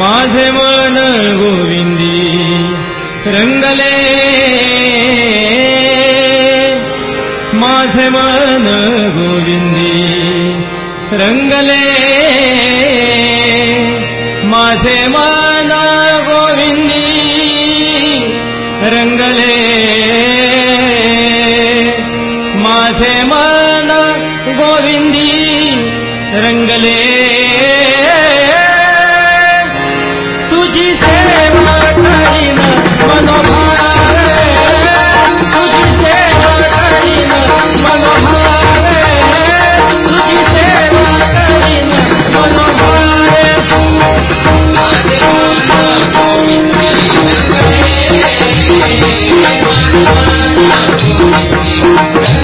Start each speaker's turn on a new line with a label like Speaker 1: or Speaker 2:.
Speaker 1: माझे मन गोविंदी रंगले मान गोविन्दी रङ्गले मासे मा करे।